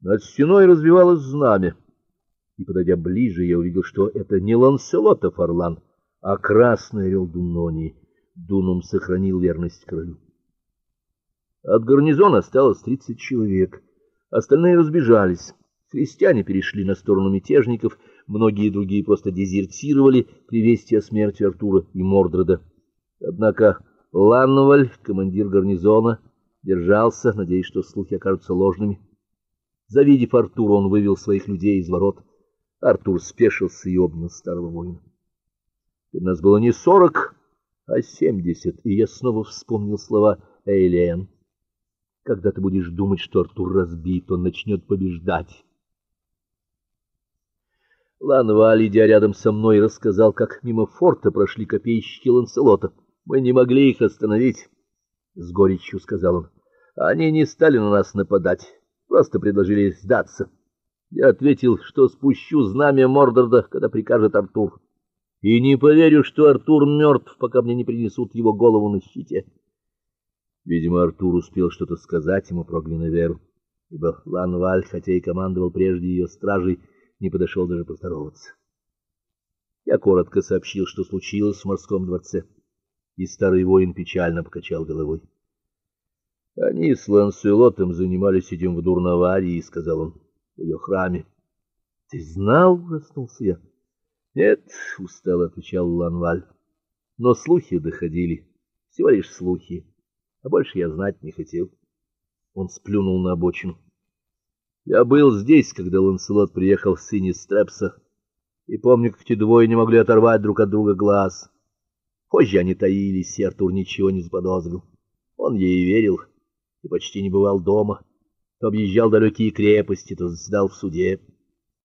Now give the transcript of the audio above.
Над стеной развивалось знамя, и, подойдя ближе, я увидел, что это не Ланселотов орлан, а красный орел Дунонии. Дунум сохранил верность королю. От гарнизона осталось тридцать человек, остальные разбежались. Крестьяне перешли на сторону мятежников, многие другие просто дезертировали при вести о смерти Артура и Мордреда. Однако Ланваль, командир гарнизона, держался, надеясь, что слухи окажутся ложными. Завидев Артура, он вывел своих людей из ворот. Артур спешился и обнял старого воина. Теперь нас было не сорок, а семьдесят, и я снова вспомнил слова Эйлен. Когда ты будешь думать, что Артур разбит, он начнет побеждать. Ланваль, идя рядом со мной, рассказал, как мимо форта прошли копейщики Ланселота. Мы не могли их остановить, — с горечью сказал он. Они не стали на нас нападать, просто предложили сдаться. Я ответил, что спущу знамя Мордорда, когда прикажет Артур. И не поверю, что Артур мертв, пока мне не принесут его голову на щите. Видимо, Артур успел что-то сказать ему про Гвиневеру, ибо Ланваль, хотя и командовал прежде ее стражей, не подошел даже поздороваться. Я коротко сообщил, что случилось в морском дворце, и старый воин печально покачал головой. Они с Ланселотом занимались этим в Дурноварии, сказал он, в ее храме. Ты знал, ужаснулся я. Нет, устало отвечал Ланваль. Но слухи доходили, всего лишь слухи, а больше я знать не хотел. Он сплюнул на обочину. Я был здесь, когда Ланселот приехал с Синистрепса, и помню, как эти двое не могли оторвать друг от друга глаз. Позже они таились, и Артур ничего не заподозрил. Он ей верил и почти не бывал дома. То объезжал далекие крепости, то заседал в суде.